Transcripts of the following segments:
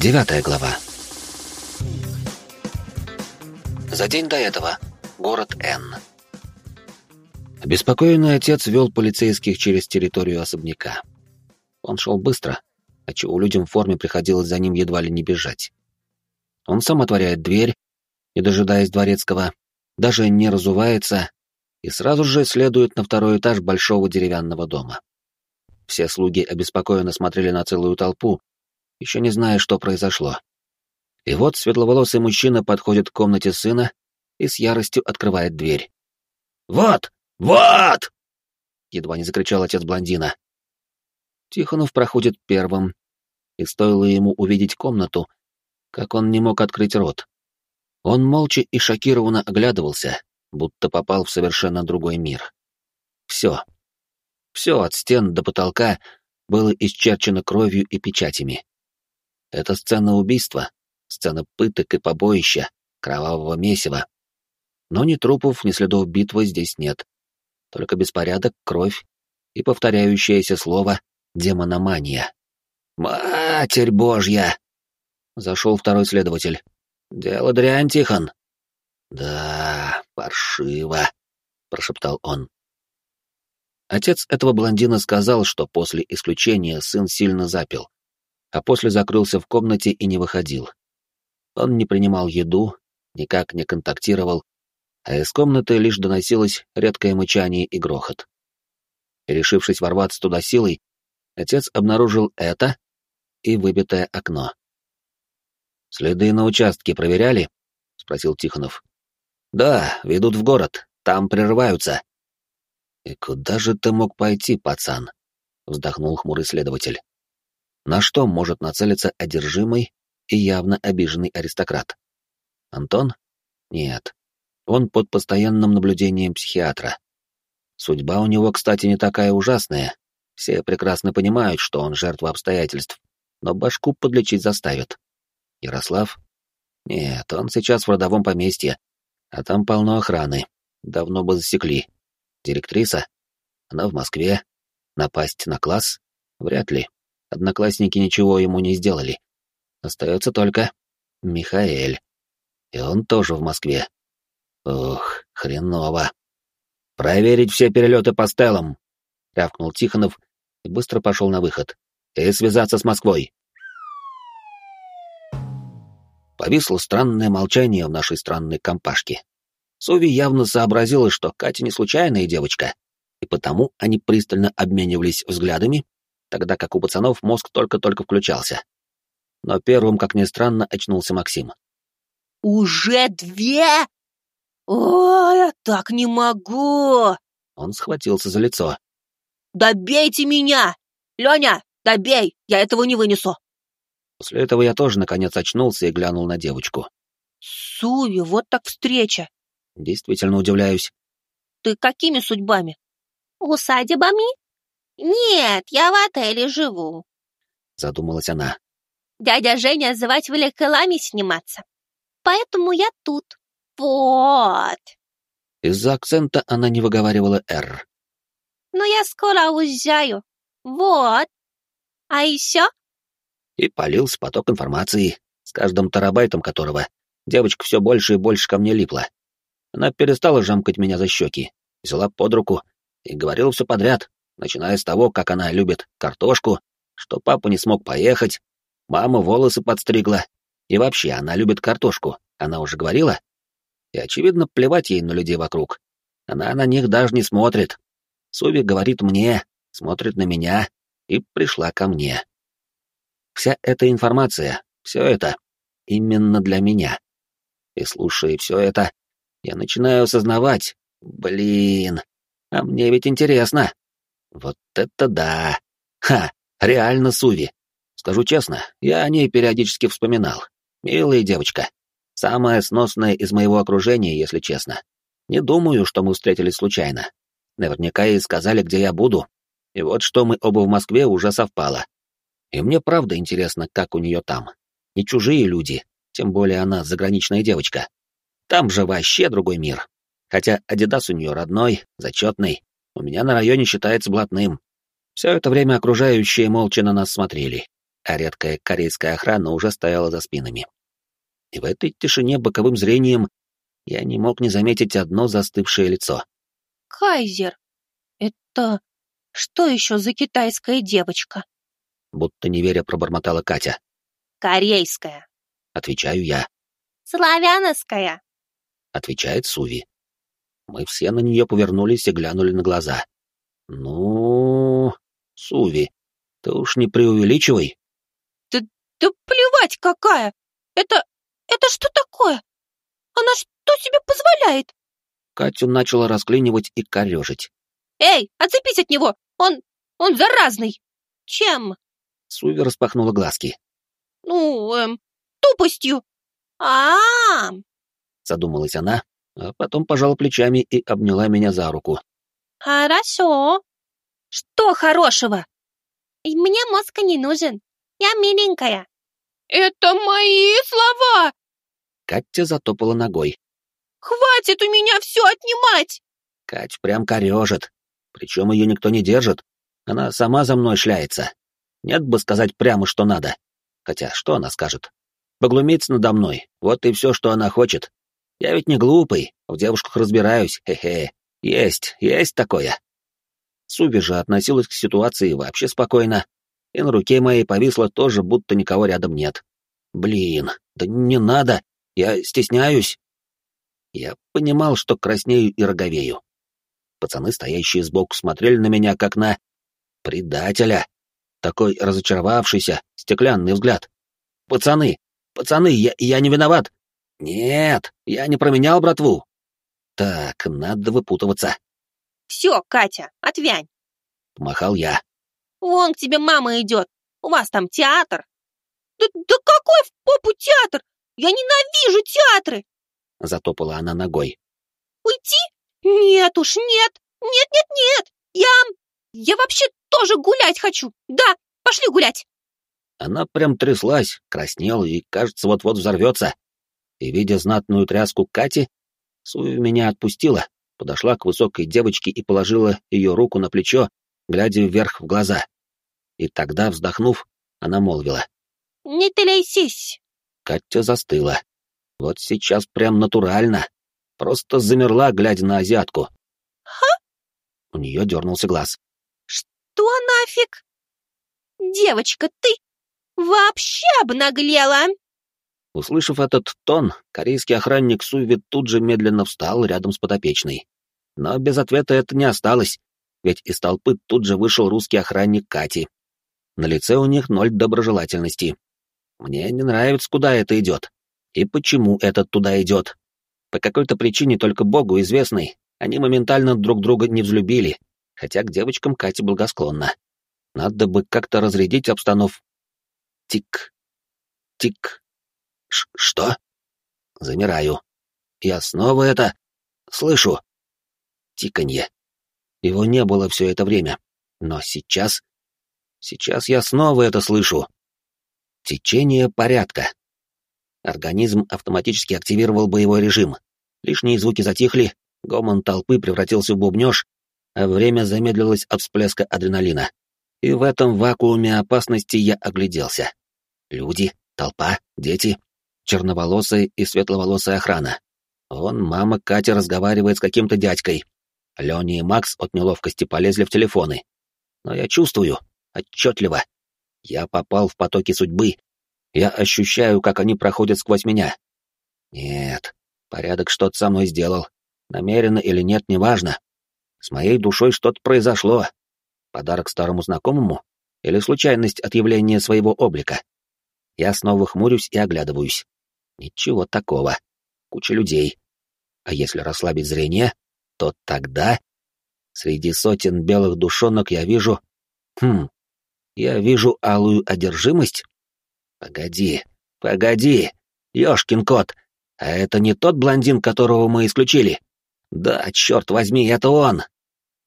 Девятая глава. За день до этого. Город Н. Обеспокоенный отец вел полицейских через территорию особняка. Он шел быстро, отчего людям в форме приходилось за ним едва ли не бежать. Он сам отворяет дверь, не дожидаясь дворецкого, даже не разувается и сразу же следует на второй этаж большого деревянного дома. Все слуги обеспокоенно смотрели на целую толпу, еще не зная, что произошло. И вот светловолосый мужчина подходит к комнате сына и с яростью открывает дверь. «Вот! Вот!» — едва не закричал отец блондина. Тихонов проходит первым, и стоило ему увидеть комнату, как он не мог открыть рот. Он молча и шокированно оглядывался, будто попал в совершенно другой мир. Все. Все от стен до потолка было исчерчено кровью и печатями. Это сцена убийства, сцена пыток и побоища, кровавого месива. Но ни трупов, ни следов битвы здесь нет. Только беспорядок, кровь и повторяющееся слово «демономания». «Матерь Божья!» Зашел второй следователь. «Дело дрянь, Тихон». «Да, паршиво», — прошептал он. Отец этого блондина сказал, что после исключения сын сильно запил, а после закрылся в комнате и не выходил. Он не принимал еду, никак не контактировал, а из комнаты лишь доносилось редкое мычание и грохот. И, решившись ворваться туда силой, отец обнаружил это и выбитое окно. «Следы на участке проверяли?» — спросил Тихонов. «Да, ведут в город, там прерываются». «И куда же ты мог пойти, пацан?» — вздохнул хмурый следователь. «На что может нацелиться одержимый и явно обиженный аристократ? Антон? Нет. Он под постоянным наблюдением психиатра. Судьба у него, кстати, не такая ужасная. Все прекрасно понимают, что он жертва обстоятельств, но башку подлечить заставят. Ярослав? Нет, он сейчас в родовом поместье, а там полно охраны. Давно бы засекли. Директриса? Она в Москве. Напасть на класс? Вряд ли. Одноклассники ничего ему не сделали. Остается только Михаэль. И он тоже в Москве. Ух, хреново. «Проверить все перелеты по стелам!» — рявкнул Тихонов и быстро пошел на выход. «И связаться с Москвой!» Повисло странное молчание в нашей странной компашке. Сови явно сообразила, что Катя не случайная девочка, и потому они пристально обменивались взглядами, тогда как у пацанов мозг только-только включался. Но первым, как ни странно, очнулся Максим. «Уже две? Ой, я так не могу!» Он схватился за лицо. «Добейте меня! Леня, добей! Я этого не вынесу!» После этого я тоже наконец очнулся и глянул на девочку. «Суви, вот так встреча!» Действительно удивляюсь. «Ты какими судьбами?» «Усадебами?» «Нет, я в отеле живу», — задумалась она. «Дядя Женя звать в лекалами сниматься, поэтому я тут. Вот». Из-за акцента она не выговаривала «Р». «Но я скоро уезжаю. Вот. А еще?» И полился поток информации, с каждым терабайтом которого девочка все больше и больше ко мне липла. Она перестала жамкать меня за щеки, взяла под руку и говорила все подряд, начиная с того, как она любит картошку, что папа не смог поехать, мама волосы подстригла, и вообще она любит картошку, она уже говорила. И, очевидно, плевать ей на людей вокруг. Она на них даже не смотрит. Суви говорит мне, смотрит на меня и пришла ко мне. Вся эта информация, все это, именно для меня. И слушая все это, я начинаю осознавать, блин, а мне ведь интересно. Вот это да! Ха! Реально Суви. Скажу честно, я о ней периодически вспоминал. Милая девочка. Самая сносная из моего окружения, если честно. Не думаю, что мы встретились случайно. Наверняка ей сказали, где я буду. И вот что мы оба в Москве уже совпало. И мне правда интересно, как у нее там. Не чужие люди, тем более она заграничная девочка. Там же вообще другой мир. Хотя Адидас у нее родной, зачетный, у меня на районе считается блатным. Все это время окружающие молча на нас смотрели. а редкая корейская охрана уже стояла за спинами. И в этой тишине боковым зрением я не мог не заметить одно застывшее лицо. «Кайзер, это что еще за китайская девочка?» Будто не веря пробормотала Катя. «Корейская», — отвечаю я. «Славяновская», — отвечает Суви. Мы все на нее повернулись и глянули на глаза. «Ну, Суви, ты уж не преувеличивай». «Да, да плевать какая! Это... это что такое? Она что себе позволяет?» Катю начала расклинивать и корежить. «Эй, отцепись от него! Он... он заразный!» «Чем?» Суви распахнула глазки. «Ну, эм, тупостью. а, -а, -а Задумалась она, а потом пожала плечами и обняла меня за руку. «Хорошо. Что хорошего? Мне мозг не нужен. Я миленькая». «Это мои слова!» Катя затопала ногой. «Хватит у меня все отнимать!» Кать прям корежит. Причем ее никто не держит. Она сама за мной шляется. Нет бы сказать прямо, что надо. Хотя, что она скажет? Поглумиться надо мной. Вот и все, что она хочет. Я ведь не глупый, в девушках разбираюсь, хе-хе. Есть, есть такое. Суби же относилась к ситуации вообще спокойно, и на руке моей повисло тоже, будто никого рядом нет. Блин, да не надо, я стесняюсь. Я понимал, что краснею и роговею. Пацаны, стоящие сбоку, смотрели на меня, как на предателя. Такой разочаровавшийся, стеклянный взгляд. «Пацаны! Пацаны, я, я не виноват! «Нет, я не променял братву». «Так, надо выпутываться». «Все, Катя, отвянь». Помахал я. «Вон к тебе мама идет. У вас там театр». «Да, да какой в попу театр? Я ненавижу театры!» Затопала она ногой. «Уйти? Нет уж, нет! Нет, нет, нет! Я... я вообще тоже гулять хочу! Да, пошли гулять!» Она прям тряслась, краснела и, кажется, вот-вот взорвется и, видя знатную тряску Кати, Суя меня отпустила, подошла к высокой девочке и положила ее руку на плечо, глядя вверх в глаза. И тогда, вздохнув, она молвила. «Не трясись!» Катя застыла. Вот сейчас прям натурально. Просто замерла, глядя на азиатку. «Ха?» У нее дернулся глаз. «Что нафиг? Девочка, ты вообще обнаглела!» Услышав этот тон, корейский охранник Суви тут же медленно встал рядом с подопечной. Но без ответа это не осталось, ведь из толпы тут же вышел русский охранник Кати. На лице у них ноль доброжелательности. Мне не нравится, куда это идет. И почему этот туда идет. По какой-то причине только Богу известной, они моментально друг друга не взлюбили, хотя к девочкам Катя благосклонна. Надо бы как-то разрядить обстанов. Тик. Тик. Ш что? Замираю. Я снова это... слышу. Тиканье. Его не было все это время. Но сейчас... Сейчас я снова это слышу. Течение порядка. Организм автоматически активировал боевой режим. Лишние звуки затихли, гомон толпы превратился в бубнёж, а время замедлилось от всплеска адреналина. И в этом вакууме опасности я огляделся. Люди, толпа, дети черноволосая и светловолосая охрана. Он, мама Катя разговаривает с каким-то дядькой. Леня и Макс от неловкости полезли в телефоны. Но я чувствую, отчетливо. Я попал в потоки судьбы. Я ощущаю, как они проходят сквозь меня. Нет, порядок что-то со мной сделал. Намеренно или нет, неважно. С моей душой что-то произошло. Подарок старому знакомому? Или случайность от явления своего облика? Я снова хмурюсь и оглядываюсь. Ничего такого. Куча людей. А если расслабить зрение, то тогда... Среди сотен белых душонок я вижу... Хм... Я вижу алую одержимость? Погоди, погоди, ёшкин кот, а это не тот блондин, которого мы исключили? Да, черт возьми, это он.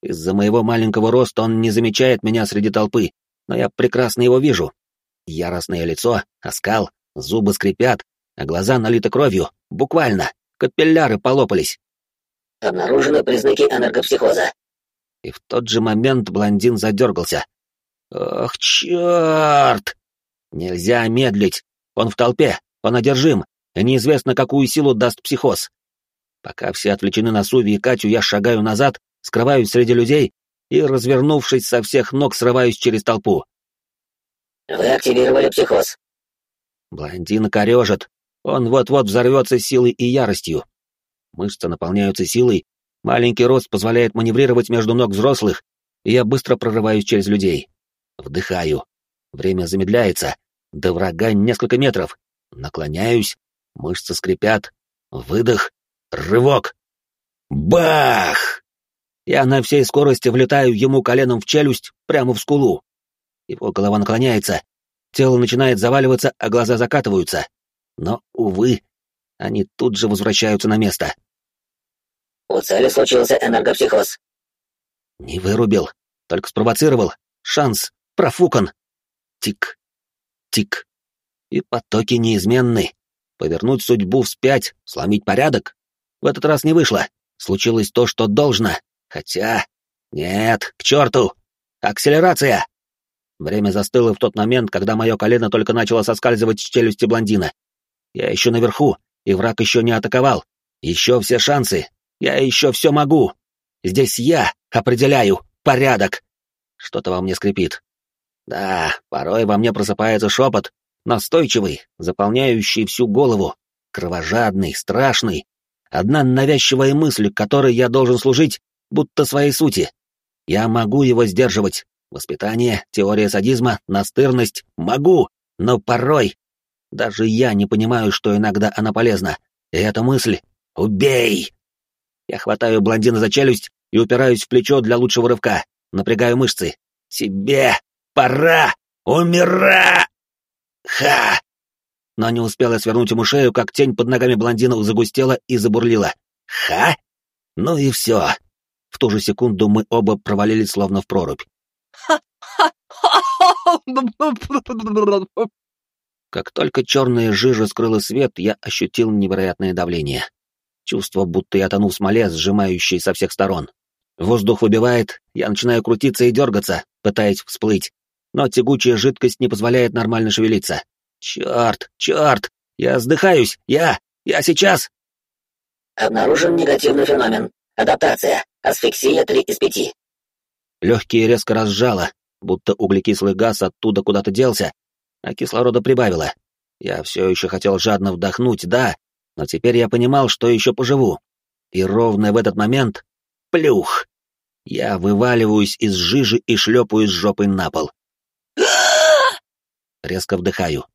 Из-за моего маленького роста он не замечает меня среди толпы, но я прекрасно его вижу. Яростное лицо, оскал, зубы скрипят, а глаза налиты кровью, буквально, капилляры полопались. Обнаружены признаки энергопсихоза. И в тот же момент блондин задергался. «Ох, черт!» Нельзя медлить. Он в толпе, он одержим, и неизвестно, какую силу даст психоз. Пока все отвлечены на Суви и Катю, я шагаю назад, скрываюсь среди людей и, развернувшись со всех ног, срываюсь через толпу. Вы активировали психоз. Блондина корежит. Он вот-вот взорвется силой и яростью. Мышцы наполняются силой, маленький рост позволяет маневрировать между ног взрослых, и я быстро прорываюсь через людей. Вдыхаю. Время замедляется. До врага несколько метров. Наклоняюсь. Мышцы скрипят. Выдох. Рывок. Бах! Я на всей скорости влетаю ему коленом в челюсть, прямо в скулу. Его голова наклоняется. Тело начинает заваливаться, а глаза закатываются. Но, увы, они тут же возвращаются на место. У цели случился энергопсихоз. Не вырубил, только спровоцировал. Шанс профукан. Тик, тик. И потоки неизменны. Повернуть судьбу вспять, сломить порядок. В этот раз не вышло. Случилось то, что должно. Хотя... Нет, к черту! Акселерация! Время застыло в тот момент, когда мое колено только начало соскальзывать с челюсти блондина. Я еще наверху, и враг еще не атаковал. Еще все шансы. Я еще все могу. Здесь я определяю порядок. Что-то во мне скрипит. Да, порой во мне просыпается шепот, настойчивый, заполняющий всю голову, кровожадный, страшный. Одна навязчивая мысль, которой я должен служить, будто своей сути. Я могу его сдерживать. Воспитание, теория садизма, настырность — могу, но порой даже я не понимаю, что иногда она полезна. И эта мысль — «Убей!» Я хватаю блондина за челюсть и упираюсь в плечо для лучшего рывка, напрягаю мышцы. «Тебе пора! Умира!» «Ха!» Но не успела свернуть ему шею, как тень под ногами блондина загустела и забурлила. «Ха!» Ну и все. В ту же секунду мы оба провалились словно в прорубь. Как только черная жижа скрыла свет, я ощутил невероятное давление. Чувство, будто я тону в смоле, сжимающей со всех сторон. Воздух выбивает, я начинаю крутиться и дергаться, пытаясь всплыть. Но тягучая жидкость не позволяет нормально шевелиться. Черт, черт! Я вздыхаюсь! Я! Я сейчас! Обнаружен негативный феномен. Адаптация. Асфиксия 3 из 5. Легкие резко разжало, будто углекислый газ оттуда куда-то делся, а кислорода прибавило. Я все еще хотел жадно вдохнуть, да, но теперь я понимал, что еще поживу. И ровно в этот момент — плюх! Я вываливаюсь из жижи и шлепаюсь жопой на пол. Резко вдыхаю.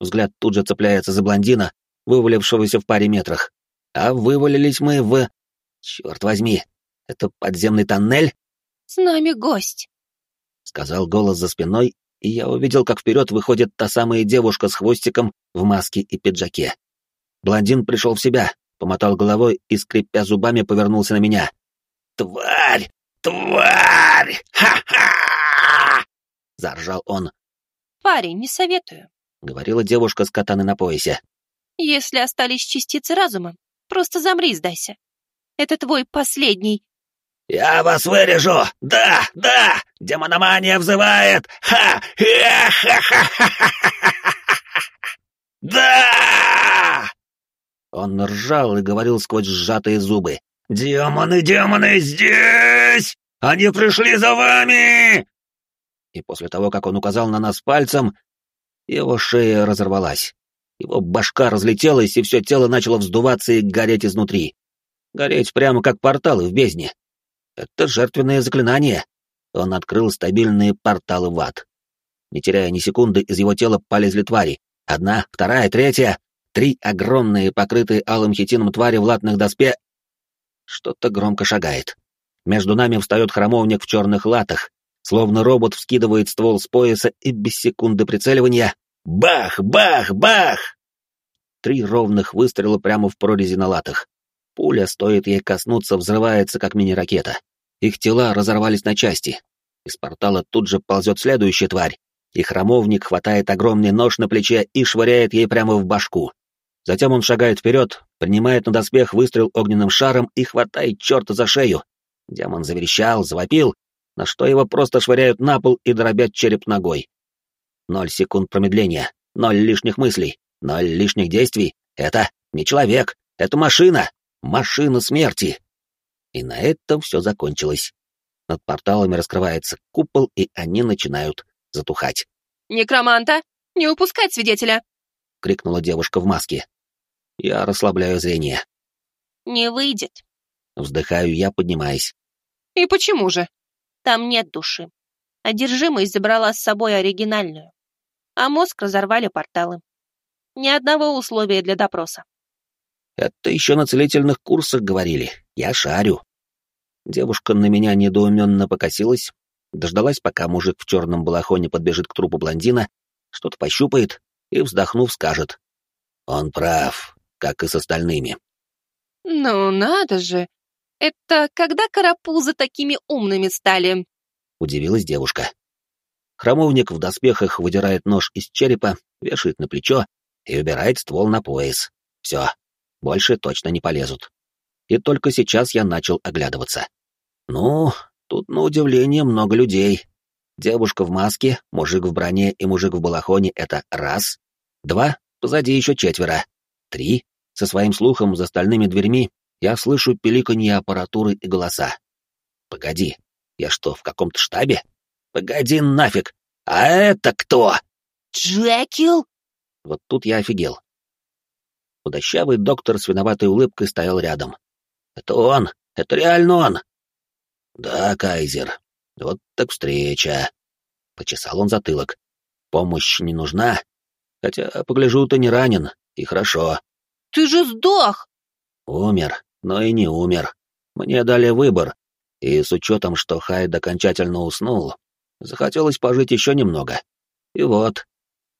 Взгляд тут же цепляется за блондина, вывалившегося в паре метрах. А вывалились мы в... Черт возьми, это подземный тоннель? «С нами гость», — сказал голос за спиной, и я увидел, как вперед выходит та самая девушка с хвостиком в маске и пиджаке. Блондин пришел в себя, помотал головой и, скрипя зубами, повернулся на меня. «Тварь! Тварь! Ха-ха!» — заржал он. «Парень, не советую», — говорила девушка с катаной на поясе. «Если остались частицы разума, просто замри и сдайся. Это твой последний «Я вас вырежу! Да, да! Демономания взывает! Ха! Ха-ха-ха-ха-ха! Да!» Он ржал и говорил сквозь сжатые зубы. «Демоны, демоны, здесь! Они пришли за вами!» И после того, как он указал на нас пальцем, его шея разорвалась. Его башка разлетелась, и все тело начало вздуваться и гореть изнутри. Гореть прямо как порталы в бездне. Это жертвенное заклинание. Он открыл стабильные порталы в ад. Не теряя ни секунды, из его тела полезли твари. Одна, вторая, третья. Три огромные, покрытые алым хитином твари в латных доспе... Что-то громко шагает. Между нами встает храмовник в черных латах, словно робот вскидывает ствол с пояса и без секунды прицеливания... Бах! Бах! Бах! Три ровных выстрела прямо в прорези на латах. Пуля, стоит ей коснуться, взрывается, как мини-ракета. Их тела разорвались на части. Из портала тут же ползет следующая тварь, и храмовник хватает огромный нож на плече и швыряет ей прямо в башку. Затем он шагает вперед, принимает на доспех выстрел огненным шаром и хватает черта за шею. Демон заверещал, завопил, на что его просто швыряют на пол и дробят череп ногой. Ноль секунд промедления, ноль лишних мыслей, ноль лишних действий. Это не человек, это машина, машина смерти. И на этом все закончилось. Над порталами раскрывается купол, и они начинают затухать. «Некроманта! Не упускать свидетеля!» — крикнула девушка в маске. Я расслабляю зрение. «Не выйдет», — вздыхаю я, поднимаясь. «И почему же?» «Там нет души. Одержимость забрала с собой оригинальную, а мозг разорвали порталы. Ни одного условия для допроса». «Это еще на целительных курсах говорили. Я шарю». Девушка на меня недоуменно покосилась, дождалась, пока мужик в черном балахоне подбежит к трупу блондина, что-то пощупает и, вздохнув, скажет. «Он прав, как и с остальными». «Ну, надо же! Это когда карапузы такими умными стали?» — удивилась девушка. Хромовник в доспехах выдирает нож из черепа, вешает на плечо и убирает ствол на пояс. Все, больше точно не полезут и только сейчас я начал оглядываться. Ну, тут на удивление много людей. Девушка в маске, мужик в броне и мужик в балахоне — это раз. Два, позади еще четверо. Три, со своим слухом за стальными дверьми я слышу пиликанье аппаратуры и голоса. Погоди, я что, в каком-то штабе? Погоди нафиг! А это кто? Джекил? Вот тут я офигел. Худощавый доктор с виноватой улыбкой стоял рядом. Это он! Это реально он!» «Да, Кайзер. Вот так встреча!» Почесал он затылок. «Помощь не нужна? Хотя, погляжу, ты не ранен, и хорошо». «Ты же сдох!» «Умер, но и не умер. Мне дали выбор, и с учетом, что Хайд окончательно уснул, захотелось пожить еще немного. И вот,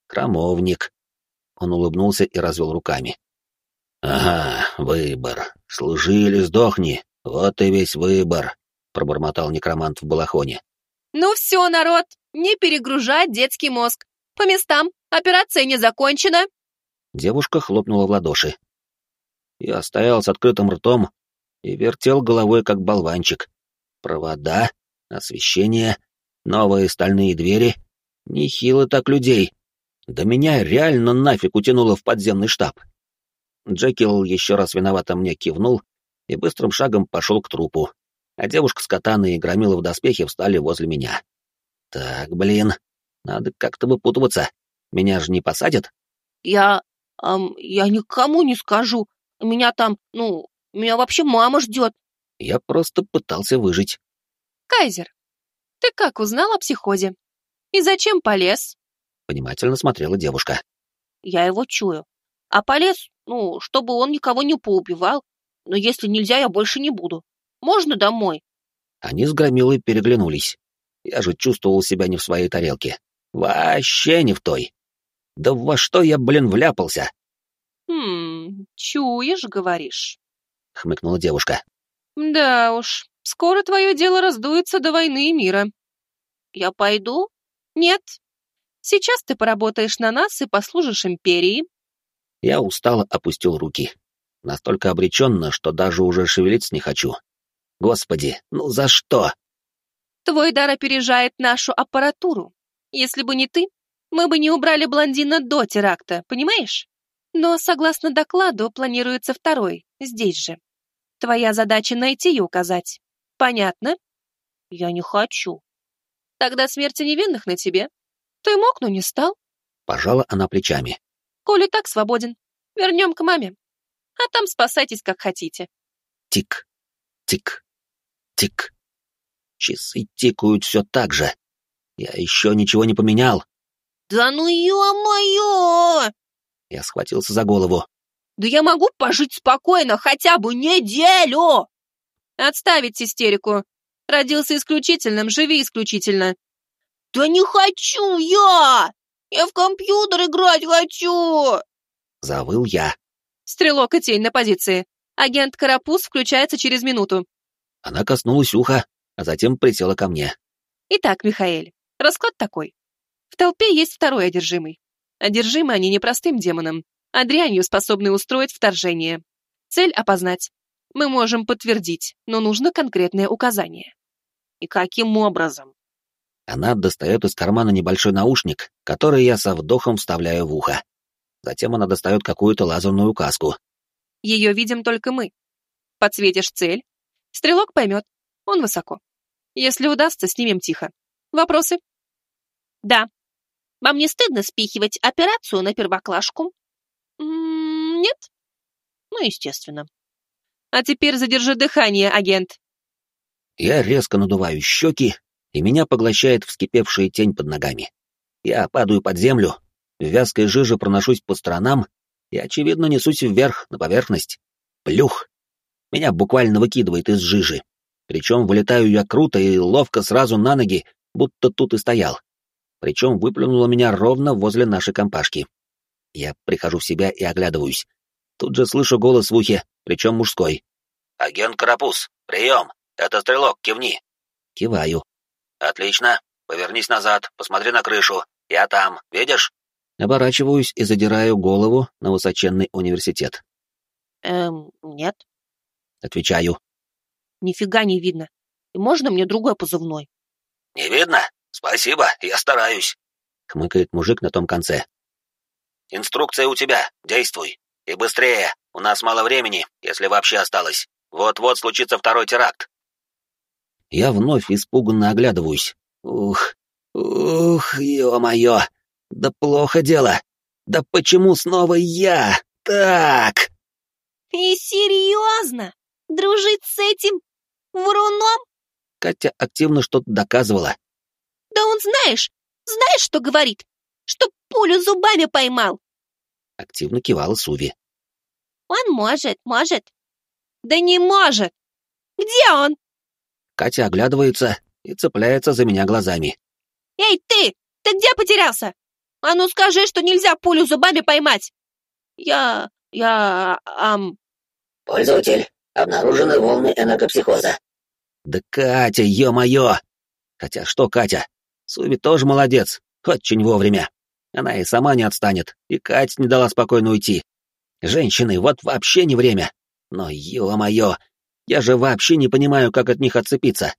храмовник». Он улыбнулся и развел руками. «Ага, выбор. Служи или сдохни. Вот и весь выбор», — пробормотал некромант в балахоне. «Ну все, народ, не перегружать детский мозг. По местам, операция не закончена». Девушка хлопнула в ладоши. Я стоял с открытым ртом и вертел головой, как болванчик. Провода, освещение, новые стальные двери. Нехило так людей. Да меня реально нафиг утянуло в подземный штаб. Джекил еще раз виновато мне кивнул и быстрым шагом пошел к трупу, а девушка с катаной и громила в доспехе встали возле меня. Так, блин, надо как-то выпутываться. Меня же не посадят? Я... Эм, я никому не скажу. Меня там, ну, меня вообще мама ждет. Я просто пытался выжить. Кайзер, ты как узнал о психозе? И зачем полез? Внимательно смотрела девушка. Я его чую. А полез, ну, чтобы он никого не поубивал. Но если нельзя, я больше не буду. Можно домой?» Они с Громилой переглянулись. Я же чувствовал себя не в своей тарелке. Вообще не в той. Да во что я, блин, вляпался? «Хм, чуешь, говоришь?» — хмыкнула девушка. «Да уж, скоро твое дело раздуется до войны и мира. Я пойду? Нет. Сейчас ты поработаешь на нас и послужишь империи, я устало опустил руки. Настолько обреченно, что даже уже шевелиться не хочу. Господи, ну за что? Твой дар опережает нашу аппаратуру. Если бы не ты, мы бы не убрали блондина до теракта, понимаешь? Но, согласно докладу, планируется второй, здесь же. Твоя задача найти и указать. Понятно? Я не хочу. Тогда смерти невинных на тебе. Ты мог, но не стал. Пожала она плечами. Коля так свободен. Вернем к маме. А там спасайтесь, как хотите. Тик, тик, тик. Часы тикают все так же. Я еще ничего не поменял. Да ну ё-моё! Я схватился за голову. Да я могу пожить спокойно хотя бы неделю! Отставить истерику. Родился исключительным, живи исключительно. Да не хочу я! Я в компьютер играть хочу!» Завыл я. «Стрелок и тень на позиции. Агент Карапуз включается через минуту». Она коснулась уха, а затем присела ко мне. «Итак, Михаэль, расклад такой. В толпе есть второй одержимый. Одержимы они не простым демоном, а дрянью, способной устроить вторжение. Цель опознать. Мы можем подтвердить, но нужно конкретное указание. И каким образом? Она достает из кармана небольшой наушник, который я со вдохом вставляю в ухо. Затем она достает какую-то лазерную каску. Ее видим только мы. Подсветишь цель. Стрелок поймет. Он высоко. Если удастся, снимем тихо. Вопросы? Да. Вам не стыдно спихивать операцию на первоклашку? М -м нет? Ну, естественно. А теперь задержи дыхание, агент. Я резко надуваю щеки, и меня поглощает вскипевшая тень под ногами. Я падаю под землю, в вязкой жиже проношусь по сторонам и, очевидно, несусь вверх, на поверхность. Плюх! Меня буквально выкидывает из жижи. Причем вылетаю я круто и ловко сразу на ноги, будто тут и стоял. Причем выплюнуло меня ровно возле нашей компашки. Я прихожу в себя и оглядываюсь. Тут же слышу голос в ухе, причем мужской. «Агент Карапуз, прием! Это стрелок, кивни!» Киваю. «Отлично. Повернись назад, посмотри на крышу. Я там, видишь?» Оборачиваюсь и задираю голову на высоченный университет. «Эм, нет». Отвечаю. «Нифига не видно. И можно мне другой позывной?» «Не видно? Спасибо, я стараюсь», — хмыкает мужик на том конце. «Инструкция у тебя, действуй. И быстрее, у нас мало времени, если вообще осталось. Вот-вот случится второй теракт». Я вновь испуганно оглядываюсь. Ух, ух, ё-моё, да плохо дело. Да почему снова я? Так. И серьезно? Дружить с этим вруном? Катя активно что-то доказывала. Да он, знаешь, знаешь, что говорит? Что пулю зубами поймал. Активно кивала Суви. Он может, может. Да не может. Где он? Катя оглядывается и цепляется за меня глазами. «Эй, ты! Ты где потерялся? А ну скажи, что нельзя пулю зубами поймать!» «Я... я... ам...» «Пользователь, обнаружены волны энергопсихоза». «Да Катя, ё-моё!» Хотя что Катя? Суви тоже молодец, очень вовремя. Она и сама не отстанет, и Кать не дала спокойно уйти. Женщины, вот вообще не время. Но, ё-моё, я же вообще не понимаю, как от них отцепиться.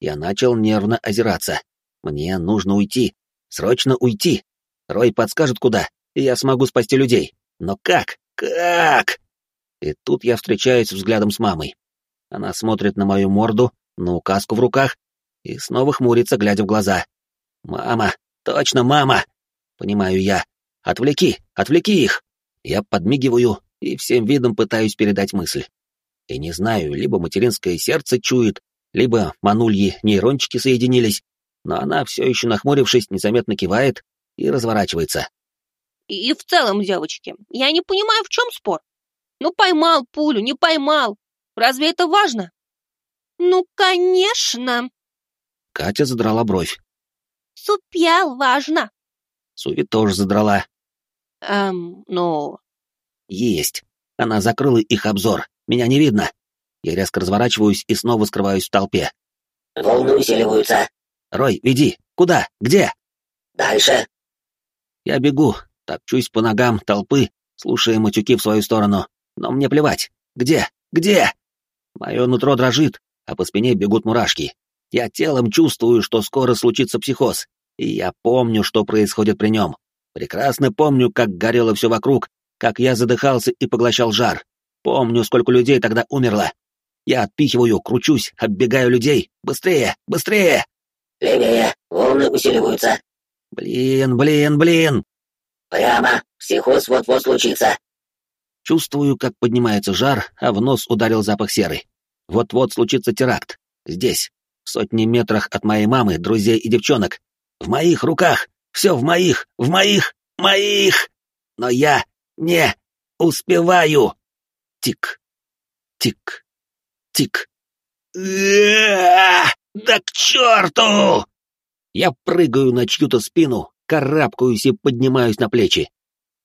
Я начал нервно озираться. Мне нужно уйти. Срочно уйти. Рой подскажет, куда, и я смогу спасти людей. Но как? Как? И тут я встречаюсь взглядом с мамой. Она смотрит на мою морду, на указку в руках, и снова хмурится, глядя в глаза. «Мама! Точно, мама!» Понимаю я. «Отвлеки! Отвлеки их!» Я подмигиваю и всем видом пытаюсь передать мысль. И не знаю, либо материнское сердце чует, либо манульи нейрончики соединились, но она, все еще нахмурившись, незаметно кивает и разворачивается. И в целом, девочки, я не понимаю, в чем спор. Ну, поймал пулю, не поймал. Разве это важно? Ну, конечно. Катя задрала бровь. Супял важно. Суви тоже задрала. Эм, ну... Есть. Она закрыла их обзор. Меня не видно. Я резко разворачиваюсь и снова скрываюсь в толпе. Волны усиливаются. Рой, веди. Куда? Где? Дальше. Я бегу, топчусь по ногам толпы, слушая матюки в свою сторону. Но мне плевать. Где? Где? Мое нутро дрожит, а по спине бегут мурашки. Я телом чувствую, что скоро случится психоз. И я помню, что происходит при нем. Прекрасно помню, как горело все вокруг, как я задыхался и поглощал жар. Помню, сколько людей тогда умерло. Я отпихиваю, кручусь, оббегаю людей. Быстрее, быстрее! Левее, волны усиливаются. Блин, блин, блин! Прямо, психоз вот-вот случится. Чувствую, как поднимается жар, а в нос ударил запах серы. Вот-вот случится теракт. Здесь, в сотни метрах от моей мамы, друзей и девчонок. В моих руках! Все в моих! В моих! Моих! Но я не успеваю! Тик, тик, тик. Да к черту! Я прыгаю на чью-то спину, карабкаюсь и поднимаюсь на плечи.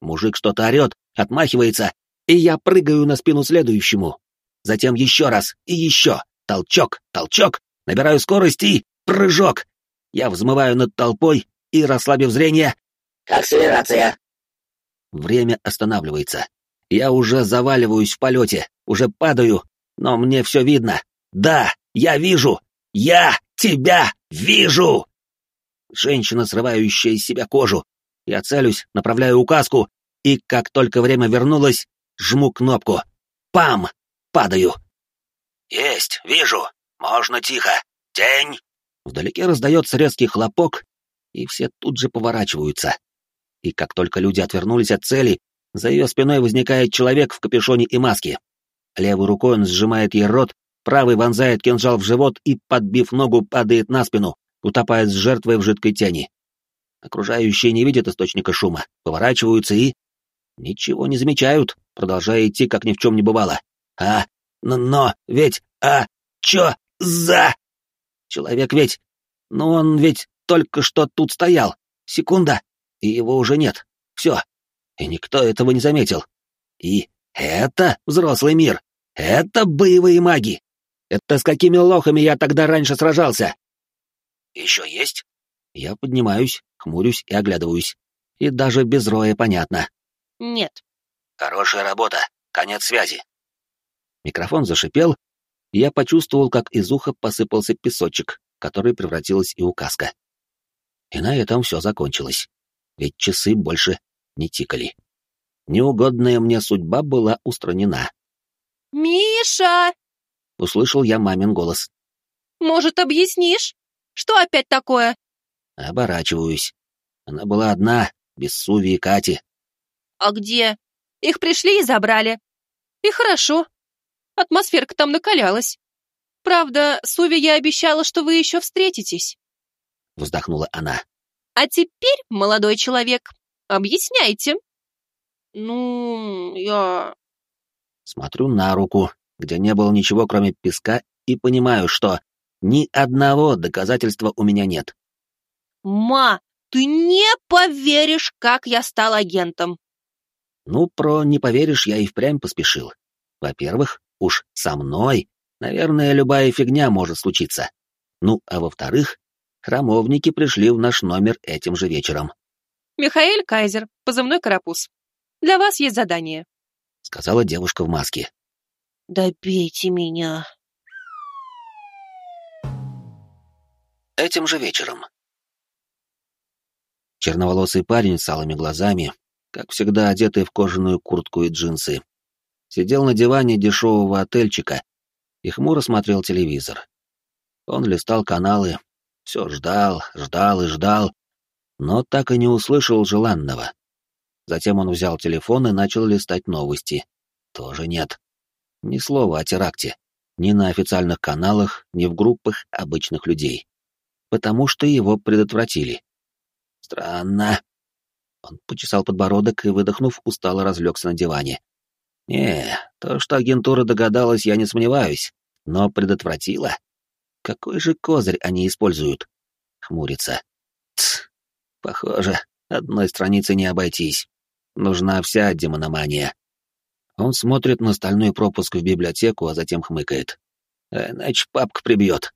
Мужик что-то орет, отмахивается, и я прыгаю на спину следующему. Затем еще раз и еще. Толчок, толчок, набираю скорость и прыжок. Я взмываю над толпой и, расслабив зрение... Акселерация. Время останавливается. Я уже заваливаюсь в полете, уже падаю, но мне все видно. Да, я вижу! Я тебя вижу! женщина, срывающая из себя кожу. Я целюсь, направляю указку, и как только время вернулось, жму кнопку. Пам! Падаю. «Есть, вижу. Можно тихо. Тень!» Вдалеке раздается резкий хлопок, и все тут же поворачиваются. И как только люди отвернулись от цели, за ее спиной возникает человек в капюшоне и маске. Левой рукой он сжимает ей рот, правый вонзает кинжал в живот и, подбив ногу, падает на спину, утопает с жертвой в жидкой тени. Окружающие не видят источника шума, поворачиваются и... Ничего не замечают, продолжая идти, как ни в чем не бывало. А, но, но ведь, а, чё за... Человек ведь... Ну он ведь только что тут стоял. Секунда, и его уже нет. Все. И никто этого не заметил. И это взрослый мир. Это боевые маги. Это с какими лохами я тогда раньше сражался? Еще есть? Я поднимаюсь, хмурюсь и оглядываюсь. И даже без роя понятно. Нет. Хорошая работа. Конец связи. Микрофон зашипел, и я почувствовал, как из уха посыпался песочек, который превратилась и указка. И на этом все закончилось. Ведь часы больше не тикали. Неугодная мне судьба была устранена. «Миша!» — услышал я мамин голос. «Может, объяснишь? Что опять такое?» Оборачиваюсь. Она была одна, без Суви и Кати. «А где? Их пришли и забрали. И хорошо. Атмосферка там накалялась. Правда, Суви я обещала, что вы еще встретитесь». Вздохнула она. «А теперь, молодой человек, объясняйте». «Ну, я...» Смотрю на руку, где не было ничего, кроме песка, и понимаю, что ни одного доказательства у меня нет. «Ма, ты не поверишь, как я стал агентом!» Ну, про «не поверишь» я и впрямь поспешил. Во-первых, уж со мной, наверное, любая фигня может случиться. Ну, а во-вторых, храмовники пришли в наш номер этим же вечером. «Михаэль Кайзер, позывной Карапуз. Для вас есть задание», — сказала девушка в маске. «Добейте меня». Этим же вечером. Черноволосый парень с алыми глазами, как всегда одетый в кожаную куртку и джинсы, сидел на диване дешевого отельчика и хмуро смотрел телевизор. Он листал каналы, все ждал, ждал и ждал, но так и не услышал желанного. Затем он взял телефон и начал листать новости. Тоже нет. Ни слова о теракте. Ни на официальных каналах, ни в группах обычных людей. Потому что его предотвратили. Странно. Он почесал подбородок и, выдохнув, устало разлегся на диване. Не, то, что агентура догадалась, я не сомневаюсь, но предотвратила. Какой же козырь они используют? Хмурится. Тс, похоже, одной страницы не обойтись. Нужна вся демономания. Он смотрит на стальной пропуск в библиотеку, а затем хмыкает. А иначе папка прибьет.